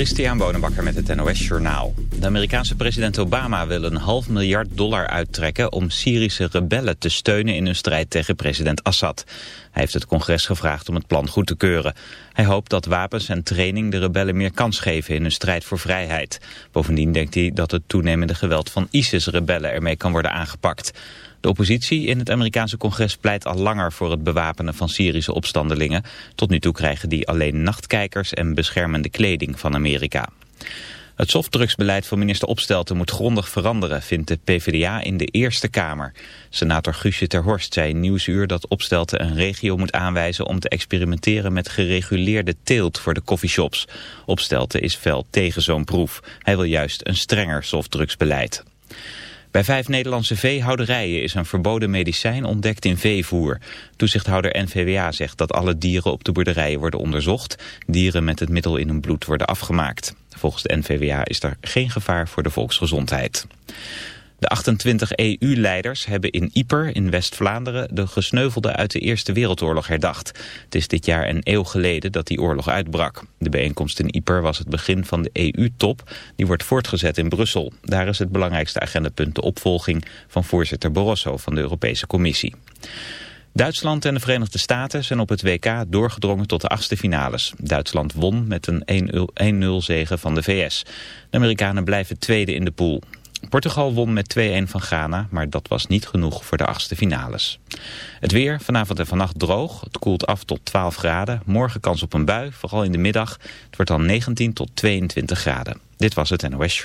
Christian Bonenbakker met het NOS Journaal. De Amerikaanse president Obama wil een half miljard dollar uittrekken... om Syrische rebellen te steunen in hun strijd tegen president Assad. Hij heeft het congres gevraagd om het plan goed te keuren. Hij hoopt dat wapens en training de rebellen meer kans geven... in hun strijd voor vrijheid. Bovendien denkt hij dat het toenemende geweld van ISIS-rebellen... ermee kan worden aangepakt. De oppositie in het Amerikaanse congres pleit al langer voor het bewapenen van Syrische opstandelingen. Tot nu toe krijgen die alleen nachtkijkers en beschermende kleding van Amerika. Het softdrugsbeleid van minister Opstelten moet grondig veranderen, vindt de PvdA in de Eerste Kamer. Senator Guusje ter Horst zei in Nieuwsuur dat Opstelten een regio moet aanwijzen om te experimenteren met gereguleerde teelt voor de coffeeshops. Opstelten is fel tegen zo'n proef. Hij wil juist een strenger softdrugsbeleid. Bij vijf Nederlandse veehouderijen is een verboden medicijn ontdekt in veevoer. Toezichthouder NVWA zegt dat alle dieren op de boerderijen worden onderzocht. Dieren met het middel in hun bloed worden afgemaakt. Volgens de NVWA is er geen gevaar voor de volksgezondheid. De 28 EU-leiders hebben in Yper in West-Vlaanderen de gesneuvelden uit de Eerste Wereldoorlog herdacht. Het is dit jaar een eeuw geleden dat die oorlog uitbrak. De bijeenkomst in Yper was het begin van de EU-top. Die wordt voortgezet in Brussel. Daar is het belangrijkste agendapunt de opvolging van voorzitter Barroso van de Europese Commissie. Duitsland en de Verenigde Staten zijn op het WK doorgedrongen tot de achtste finales. Duitsland won met een 1-0 zege van de VS. De Amerikanen blijven tweede in de pool. Portugal won met 2-1 van Ghana, maar dat was niet genoeg voor de achtste finales. Het weer, vanavond en vannacht droog. Het koelt af tot 12 graden. Morgen kans op een bui, vooral in de middag. Het wordt dan 19 tot 22 graden. Dit was het NOS.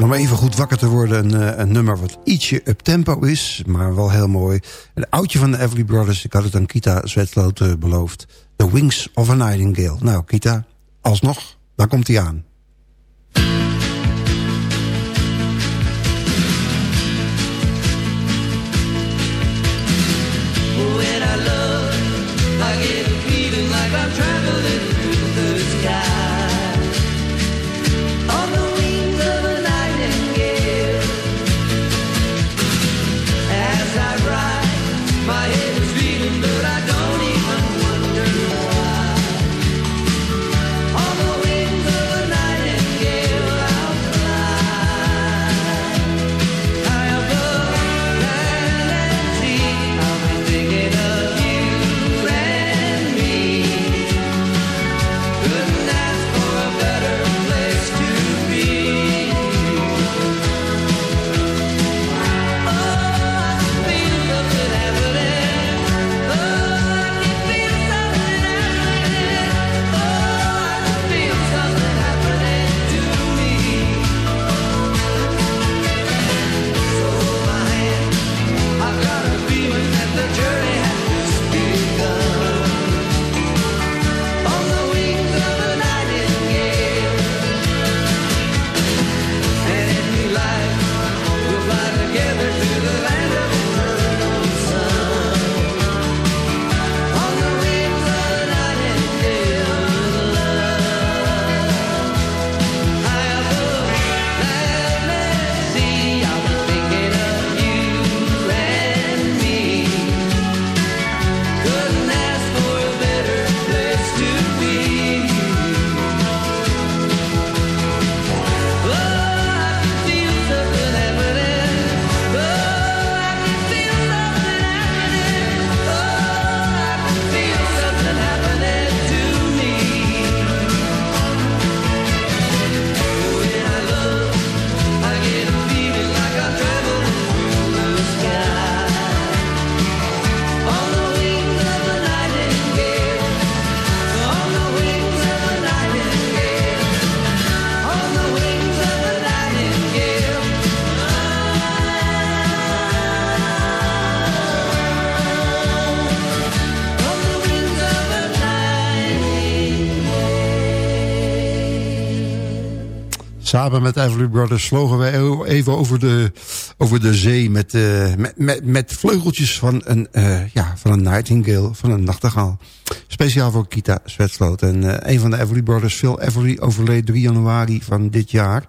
En om even goed wakker te worden, een, eh, een nummer wat ietsje up-tempo is, maar wel heel mooi. Een oudje van de Everly Brothers, ik had het aan Kita Zwetsloot uh, beloofd. The Wings of a Nightingale. Nou, Kita, alsnog, daar komt hij aan. Samen met Everly Brothers vlogen wij even over de, over de zee... met, uh, met, met, vleugeltjes van een, uh, ja, van een nightingale, van een nachtegaal. Speciaal voor Kita Zwetsloot. En uh, een van de Everly Brothers, Phil Everly, overleed 3 januari van dit jaar.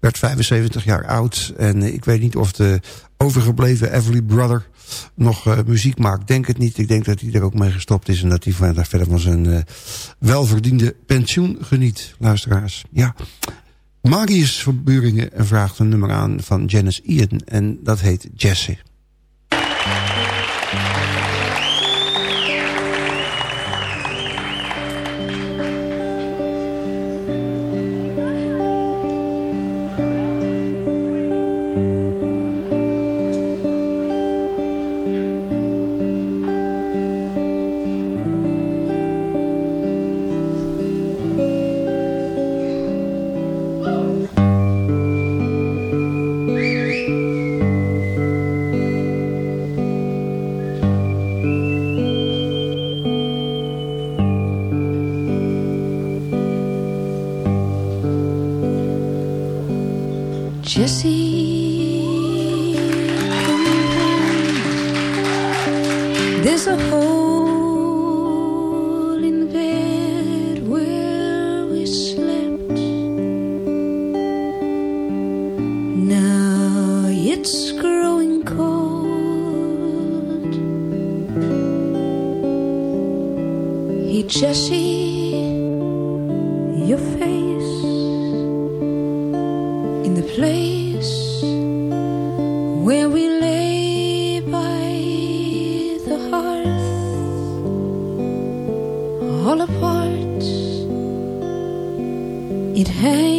Werd 75 jaar oud. En ik weet niet of de overgebleven Everly Brother nog muziek maakt. Denk het niet. Ik denk dat hij er ook mee gestopt is... en dat hij verder van zijn welverdiende pensioen geniet, luisteraars. Ja. Marius van Buringen vraagt een nummer aan van Janice Ian... en dat heet Jesse. He just see your face in the place where we lay by the hearth, all apart. It hangs.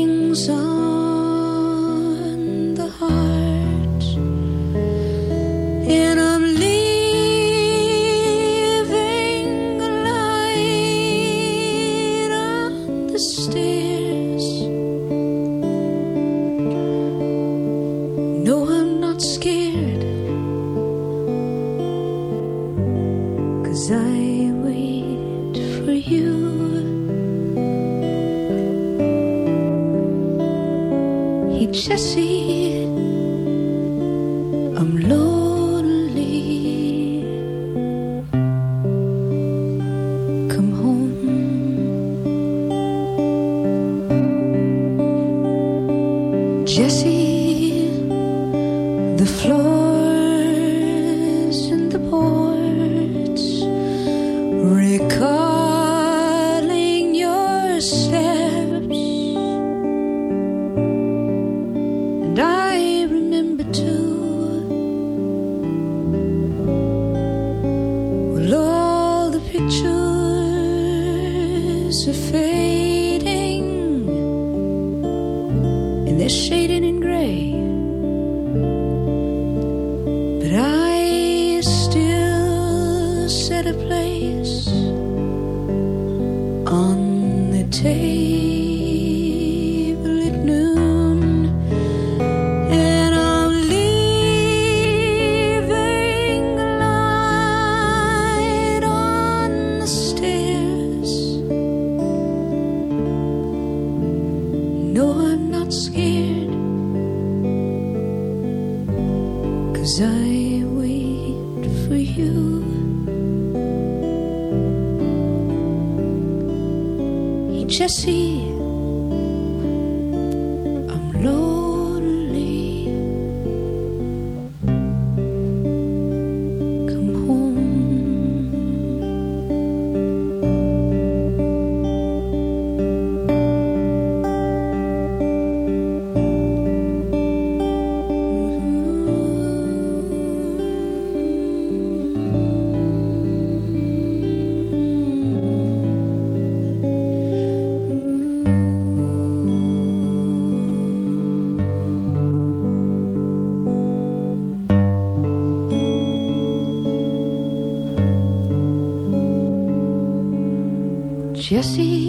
Eu sei.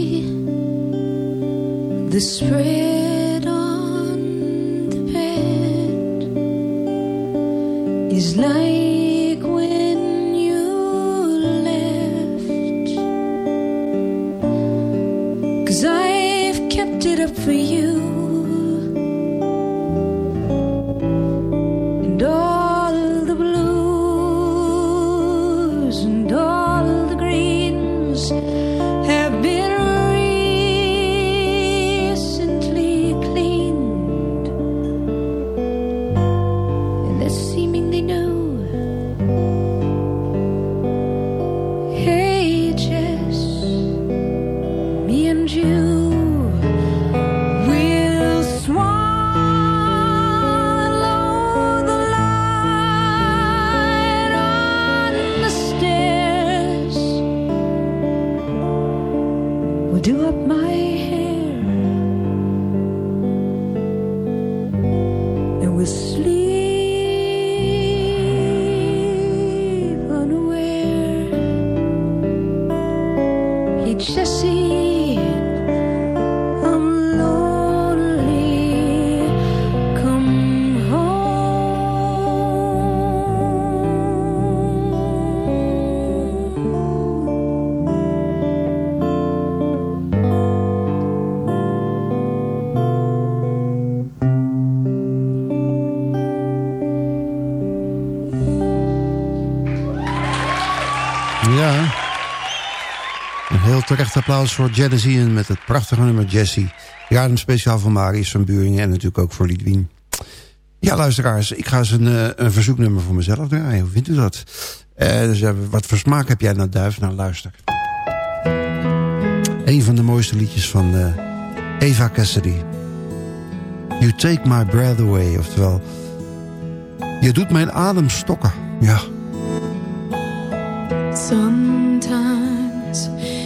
Applaus voor Janice Ian met het prachtige nummer Jessie. Ja, een speciaal voor Marius van Buringen en natuurlijk ook voor Lidwien. Ja, luisteraars, ik ga eens een, eh, een verzoeknummer voor mezelf draaien. Hoe vindt u dat? Eh, dus, eh, wat voor smaak heb jij nou, Duif? Nou, luister. Een van de mooiste liedjes van Eva Cassidy. You take my breath away, oftewel... Je doet mijn adem stokken, ja. Sometimes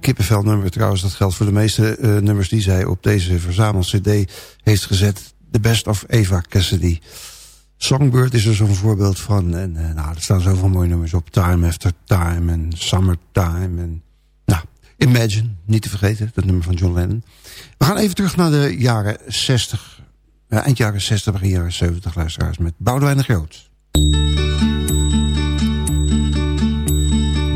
Kippenvel nummer trouwens. Dat geldt voor de meeste uh, nummers die zij op deze verzamel-cd heeft gezet. The Best of Eva Cassidy. Songbird is er zo'n voorbeeld van. En uh, nou, er staan zoveel mooie nummers op. Time After Time en Summertime. En, nou, Imagine, niet te vergeten. Dat nummer van John Lennon. We gaan even terug naar de jaren 60. Uh, eind jaren 60, begin jaren 70 luisteraars. Met Boudewijn de Groot.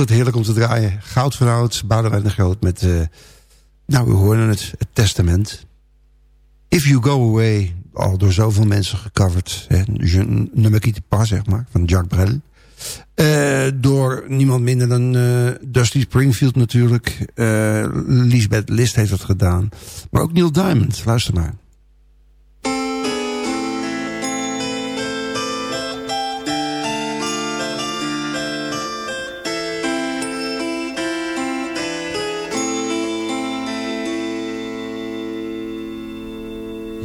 Altijd heerlijk om te draaien. Goud van oud, Boudewijn de Groot met... Uh, nou, we horen het, het testament. If You Go Away, al door zoveel mensen gecoverd. Hè, me quitte pas, zeg maar, van Jacques Brel. Uh, door niemand minder dan uh, Dusty Springfield natuurlijk. Lisbeth List heeft dat gedaan. Maar ook Neil Diamond, luister maar.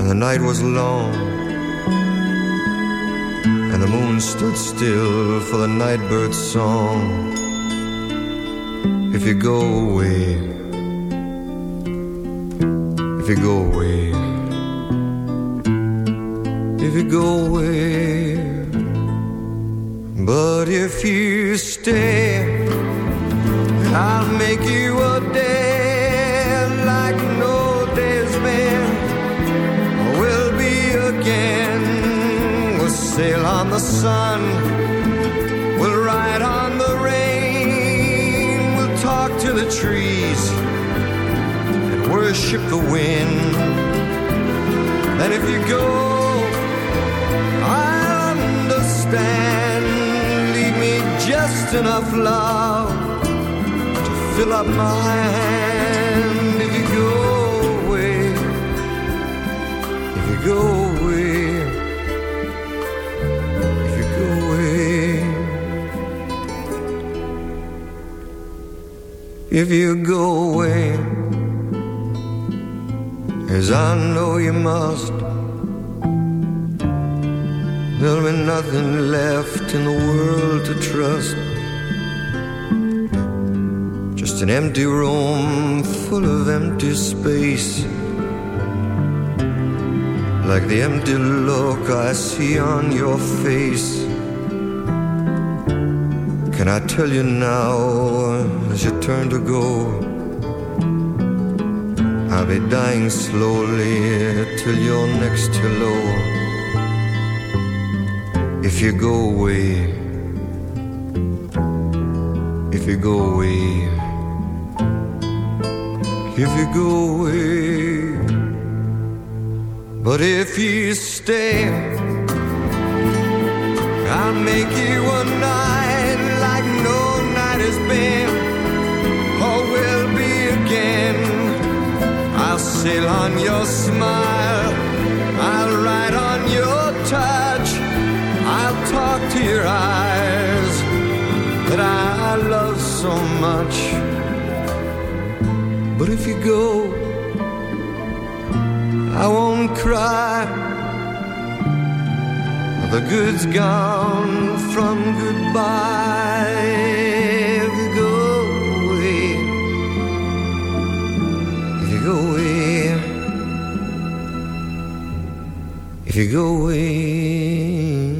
and the night was long And the moon stood still for the nightbird's song If you go away If you go away if you go away. But if you stay, I'll make you a day again. We'll sail on the sun. We'll ride on the rain. We'll talk to the trees and worship the wind. And if you go, I understand. Leave me just enough love to fill up my hand. If you go away, if you go if you go away, as I know you must. There'll be nothing left in the world to trust. Just an empty room full of empty space. Like the empty look I see on your face. Can I tell you now as you turn to go? I'll be dying slowly till you're next hello. If you go away, if you go away, if you go away, but if you stay, I'll make you a night been, or will be again. I'll sail on your smile, I'll ride on your touch. I'll talk to your eyes that I love so much. But if you go, I won't cry. The good's gone from goodbye. If you go away.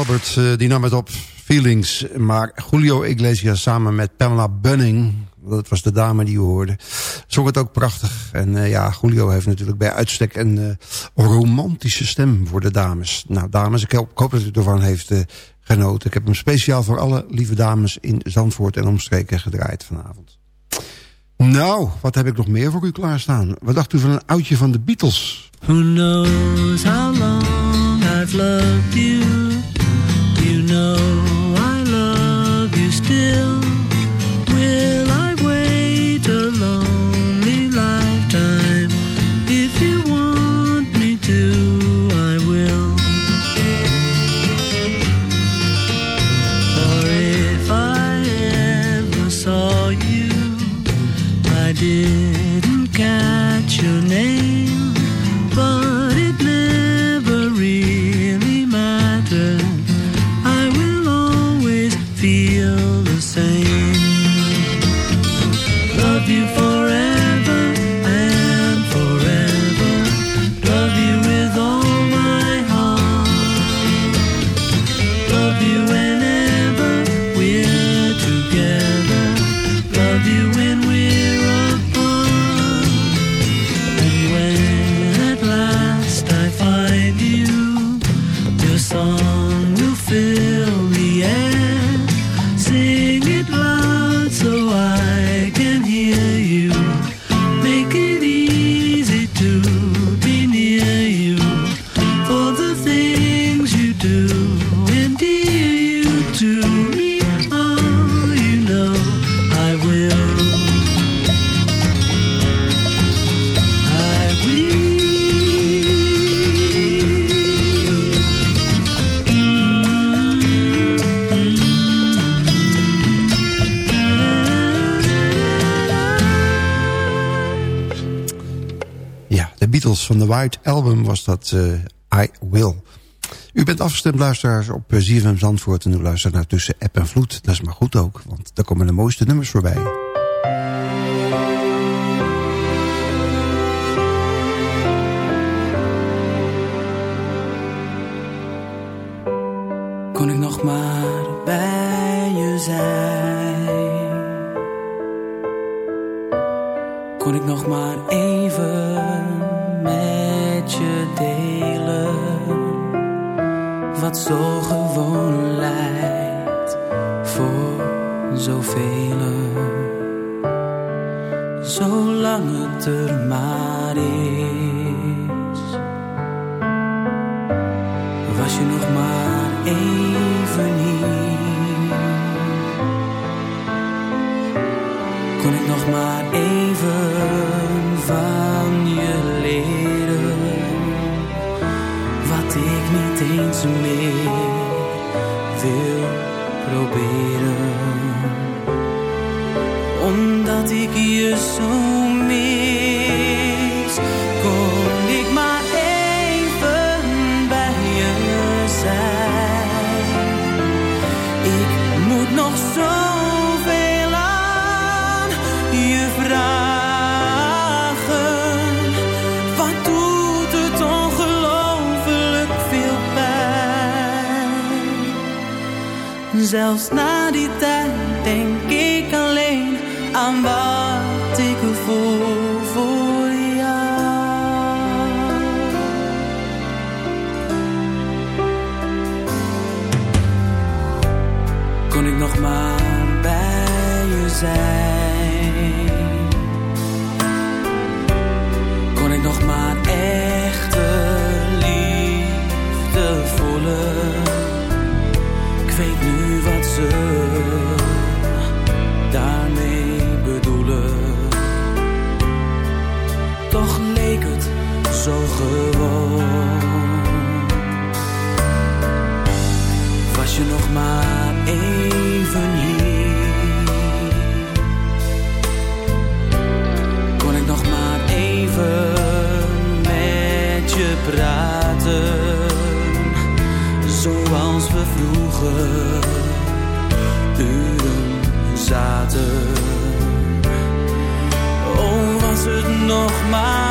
Albert, eh, die nam het op Feelings. Maar Julio Iglesias samen met Pamela Bunning... dat was de dame die u hoorde... zong het ook prachtig. En uh, ja, Julio heeft natuurlijk bij uitstek een uh, romantische stem voor de dames. Nou, dames, ik hoop, ik hoop dat u ervan heeft genoten. Ik heb hem speciaal voor alle lieve dames in Zandvoort en omstreken gedraaid vanavond. Nou, wat heb ik nog meer voor u klaarstaan? Wat dacht u van een oudje van de Beatles? Who knows how long I've loved You know van de White Album was dat eh, I Will. U bent afgestemd luisteraars op uh, ZFM Zandvoort... en u luistert naar Tussen App en Vloed. Dat is maar goed ook, want daar komen de mooiste nummers voorbij. Zelfs na die tijd denk ik alleen aan wat ik voel voor jou. Kon ik nog maar bij je zijn? Het maar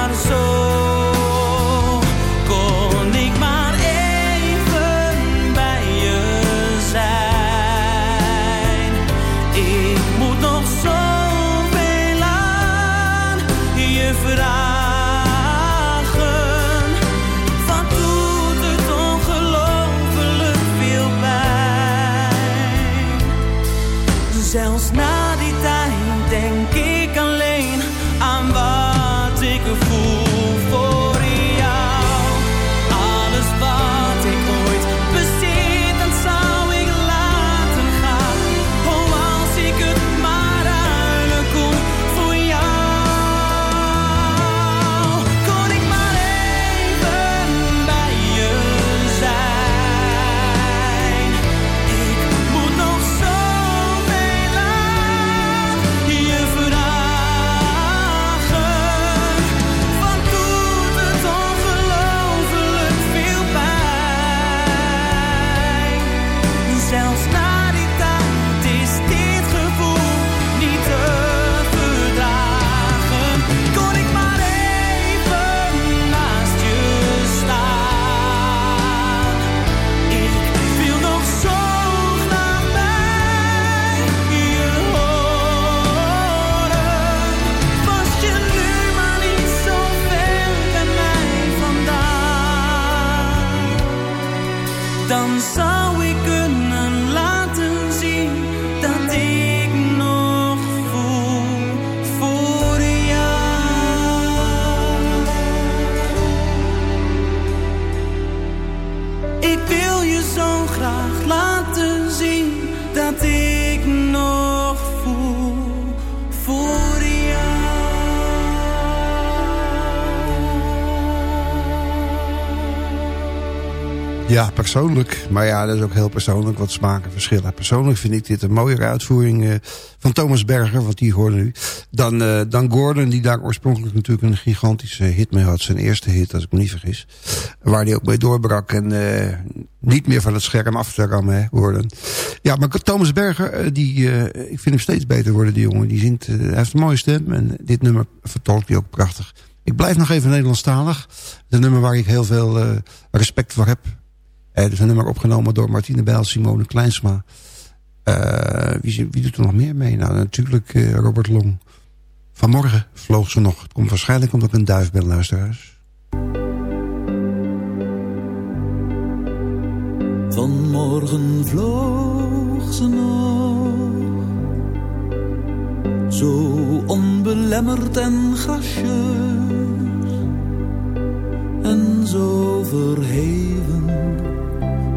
Ja, persoonlijk. Maar ja, dat is ook heel persoonlijk wat smaken verschillen. Persoonlijk vind ik dit een mooiere uitvoering eh, van Thomas Berger, want die hoorde nu, dan, eh, dan Gordon, die daar oorspronkelijk natuurlijk een gigantische hit mee had. Zijn eerste hit, als ik me niet vergis. Waar hij ook mee doorbrak en eh, niet meer van het scherm af te rammen, hè, Gordon. Ja, maar Thomas Berger, die, ik vind hem steeds beter worden, die jongen. Die zingt, hij heeft een mooie stem en dit nummer vertolkt hij ook prachtig. Ik blijf nog even Nederlandstalig. Een nummer waar ik heel veel respect voor heb. Dat is een nummer opgenomen door Martine Bijl, Simone Kleinsma. Eh, wie, wie doet er nog meer mee? Nou, natuurlijk eh, Robert Long. Vanmorgen vloog ze nog. Het komt waarschijnlijk omdat ik een duif ben, luisteraars. Vanmorgen vloog ze nog, zo onbelemmerd en gracieus, en zo verheven,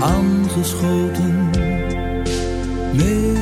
aangeschoten. Meeuw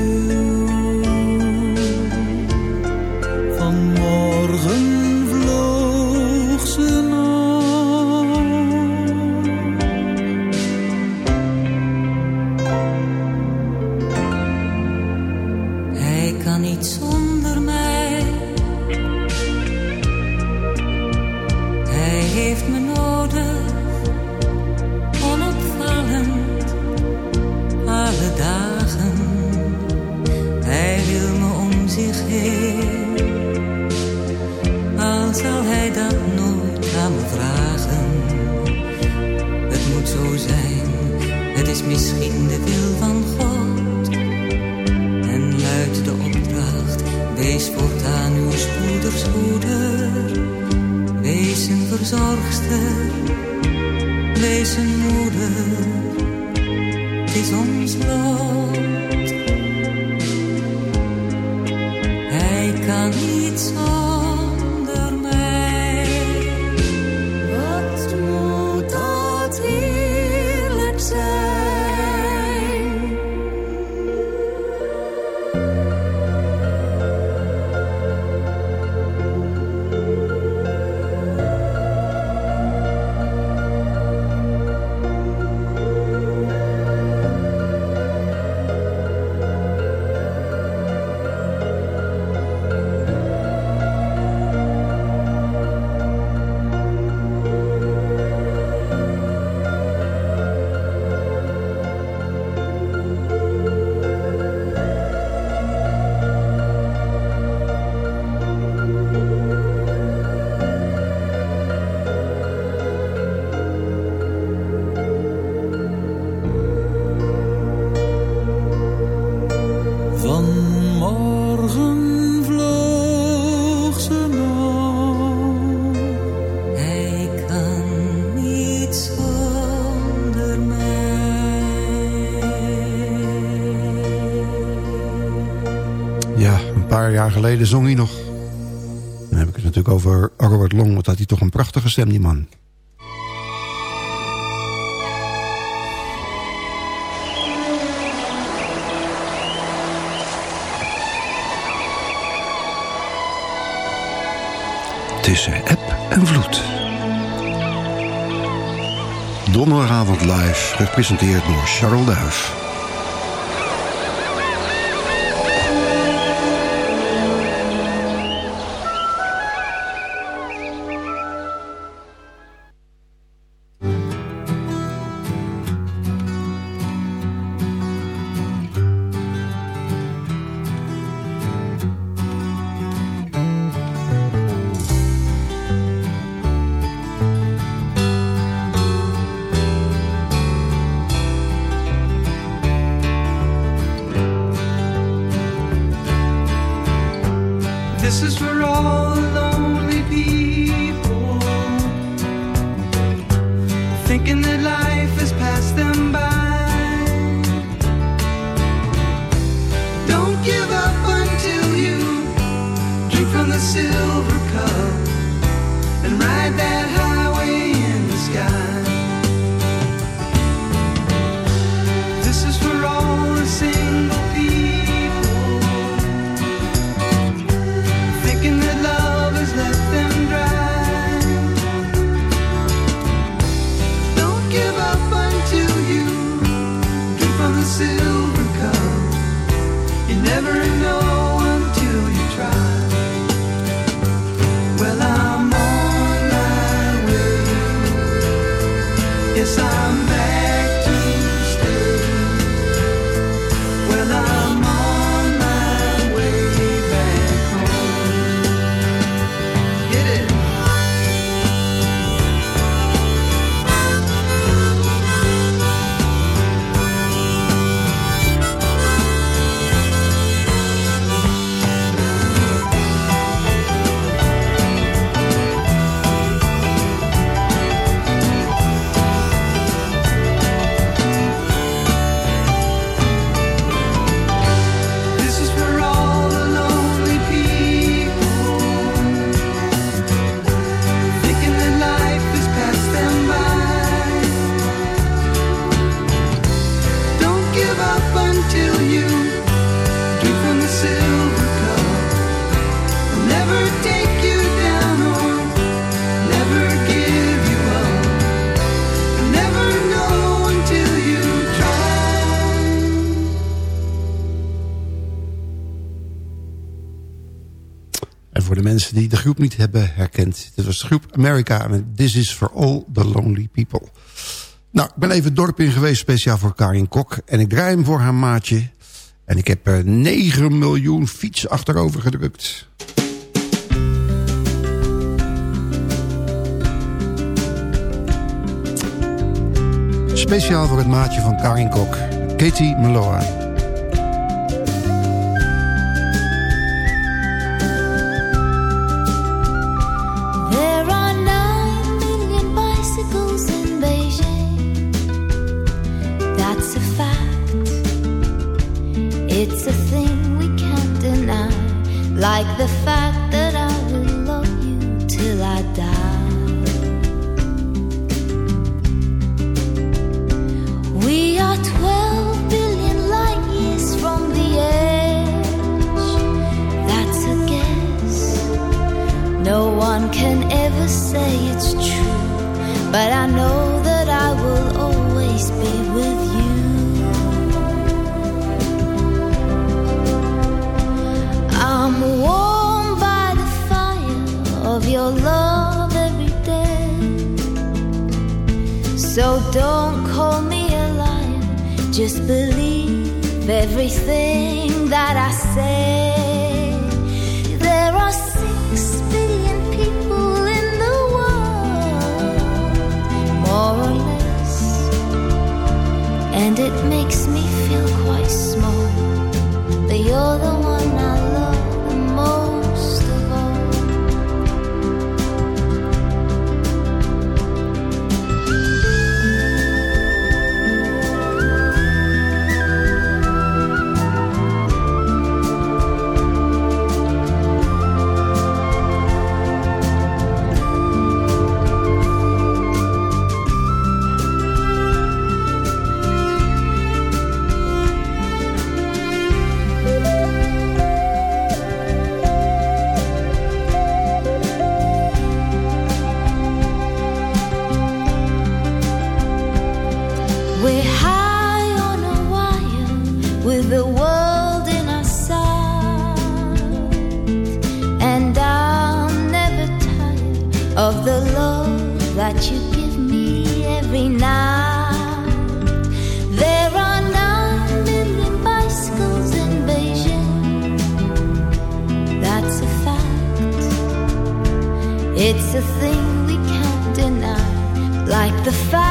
verzorgster, wees een moeder. Het is ons lot. Hij kan niet zonder geleden zong hij nog. Dan heb ik het natuurlijk over Robert Long. Wat had hij toch een prachtige stem, die man. Tussen app en vloed. Donderdagavond live, gepresenteerd door Charles Duif. Groep niet hebben herkend. Dit was de groep America met This is for all the lonely people. Nou, ik ben even het dorp in geweest, speciaal voor Karin Kok. En ik draai hem voor haar maatje. En ik heb er 9 miljoen fiets achterover gedrukt. Speciaal voor het maatje van Karin Kok, Katie Meloa. It's a thing we can't deny. Like the fact that I will love you till I die. We are 12 billion light years from the edge. That's a guess. No one can ever say it's true, but I know So don't call me a liar, just believe everything that I say. A thing we can't deny. Like the fact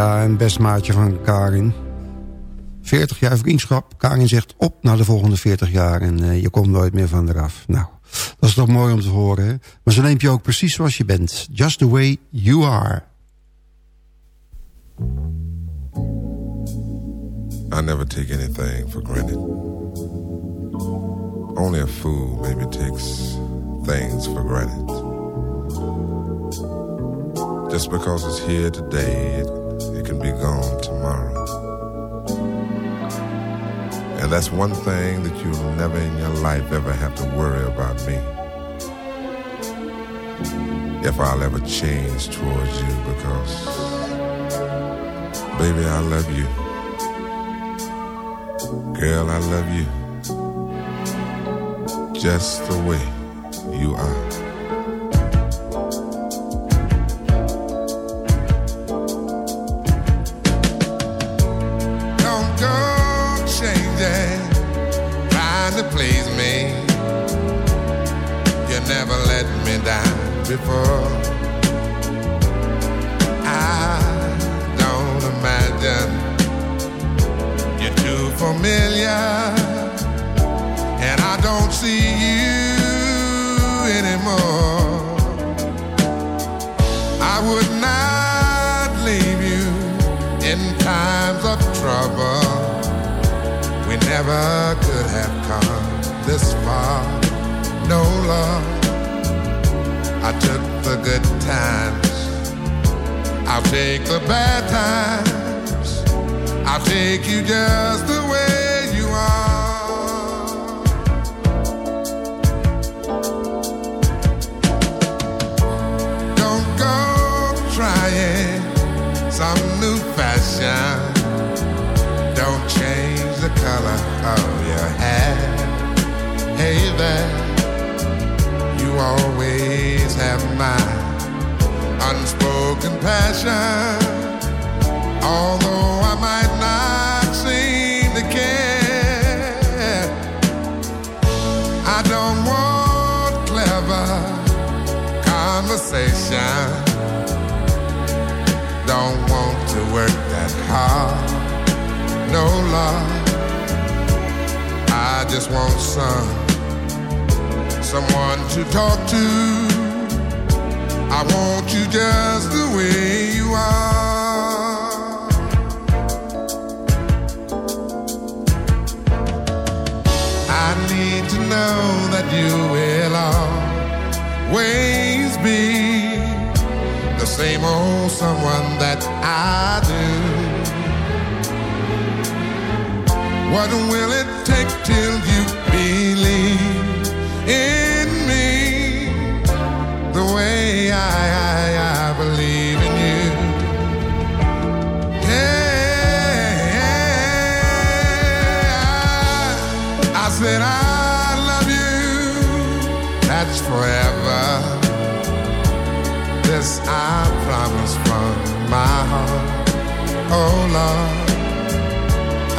Ja, een best maatje van Karin. 40 jaar vriendschap. Karin zegt op naar de volgende 40 jaar en eh, je komt nooit meer van eraf. Nou, dat is toch mooi om te horen. Hè? Maar ze neemt je ook precies zoals je bent. Just the way you are. I never take anything for granted. Only a fool maybe takes things for granted. Just because it's here today, can be gone tomorrow. And that's one thing that you'll never in your life ever have to worry about me. If I'll ever change towards you because, baby, I love you. Girl, I love you. Just the way you are. Never could have come this far, no love. I took the good times. I'll take the bad times. I'll take you just the way you are. Don't go trying some new fashion. Of your hair. Hey there, you always have my unspoken passion. Although I might not seem to care, I don't want clever conversation. Don't want to work that hard. No love. Just want some someone to talk to. I want you just the way you are. I need to know that you will always be the same old someone that I do. What will it take till you believe in me the way I, I, I believe in you? Yeah, I said I love you. That's forever. This I promise from my heart. Oh Lord.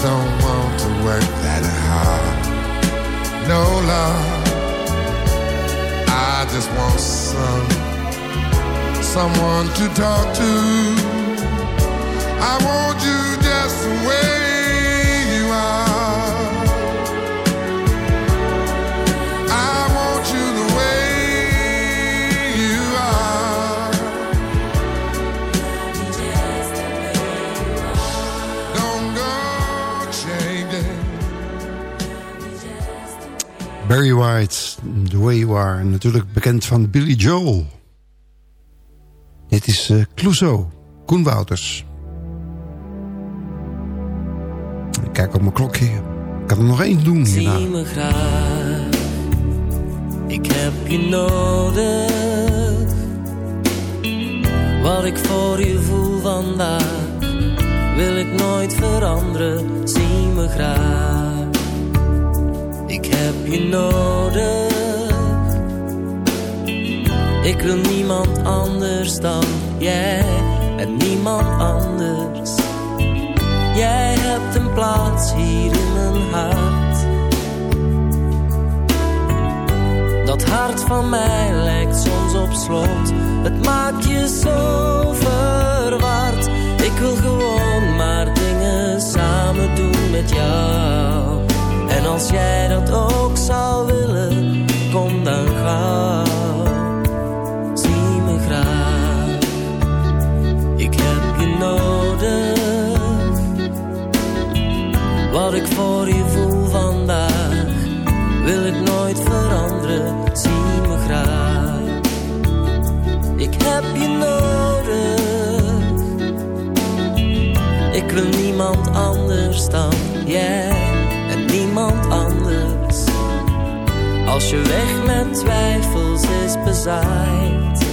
Don't want to work that hard. No love. I just want some someone to talk to. I want you Barry White, The Way You Are. Natuurlijk bekend van Billy Joel. Dit is eh Clouseau, Koen Wouters. Ik kijk op mijn klokje. Ik kan er nog één doen hierna. Zie me graag, ik heb je nodig. Wat ik voor je voel vandaag, wil ik nooit veranderen. Zie me graag, heb je nodig. Ik wil niemand anders dan jij en niemand anders. Jij hebt een plaats hier in mijn hart. Dat hart van mij lijkt soms op slot. Het maakt je zo verward. Ik wil gewoon maar dingen samen doen met jou. Als jij dat ook zou willen, kom dan gauw. Zie me graag. Ik heb je nodig. Wat ik voor je voel vandaag, wil ik nooit veranderen. Zie me graag. Ik heb je nodig. Ik wil niemand anders dan jij anders. Als je weg met twijfels is bezaaid.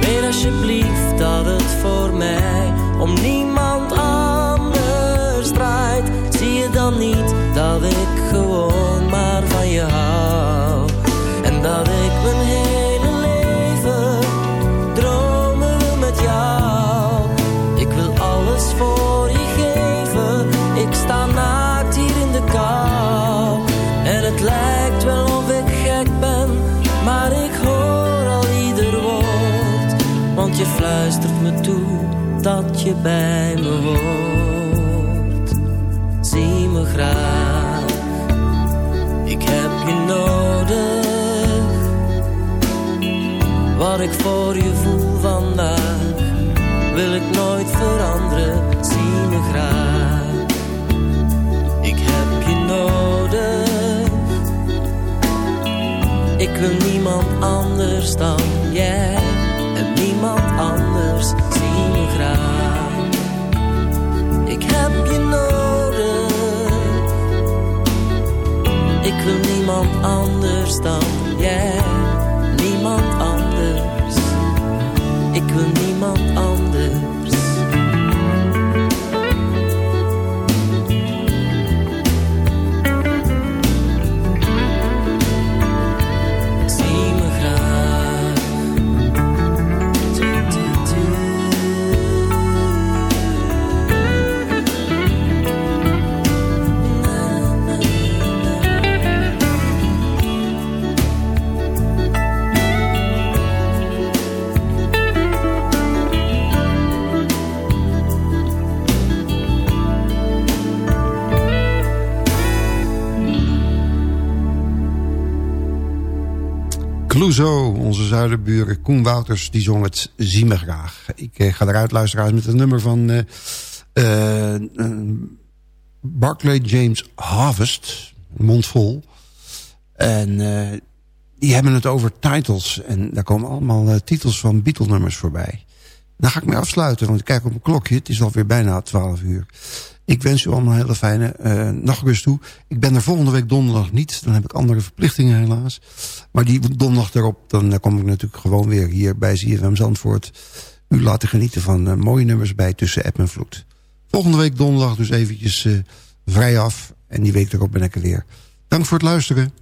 Weet alsjeblieft dat het voor mij om niemand anders draait. Zie je dan niet dat ik gewoon maar van je hou. En dat ik mijn je bij me hoort. Zie me graag, ik heb je nodig. Wat ik voor je voel vandaag, wil ik nooit veranderen. Zie me graag, ik heb je nodig. Ik wil niemand anders dan jij niemand anders dan jij, niemand anders. Ik wil niemand anders. Clouseau, onze zuiderburen Koen Wouters, die zong het Zie me graag. Ik eh, ga eruit luisteren met het nummer van eh, eh, Barclay James Harvest, mondvol. En die hebben het over titles. En daar komen allemaal titels van Beatle-nummers voorbij. Daar ga ik mee afsluiten, want ik kijk op mijn klokje. Het is alweer bijna 12 uur. Ik wens u allemaal een hele fijne eh, nachtrust toe. Ik ben er volgende week donderdag niet. Dan heb ik andere verplichtingen helaas. Maar die donderdag erop, dan eh, kom ik natuurlijk gewoon weer hier bij ZFM Zandvoort. U laten genieten van eh, mooie nummers bij Tussen App en Vloed. Volgende week donderdag dus eventjes vrij af. En die week erop ben ik er weer. Dank voor het luisteren.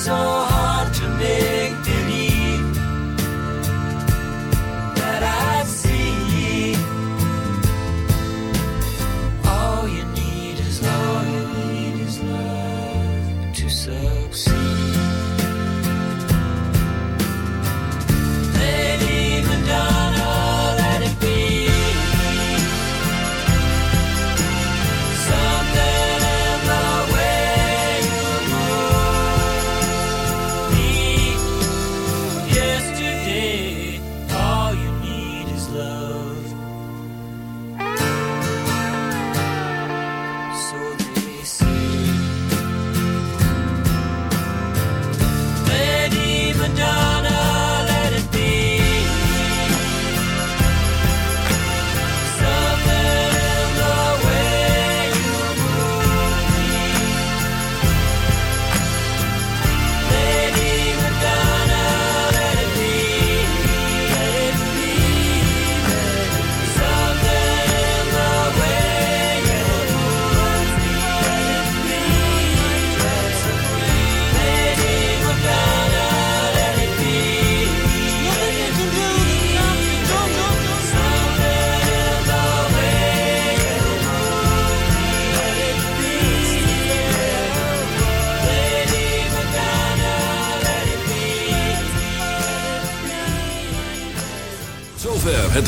So.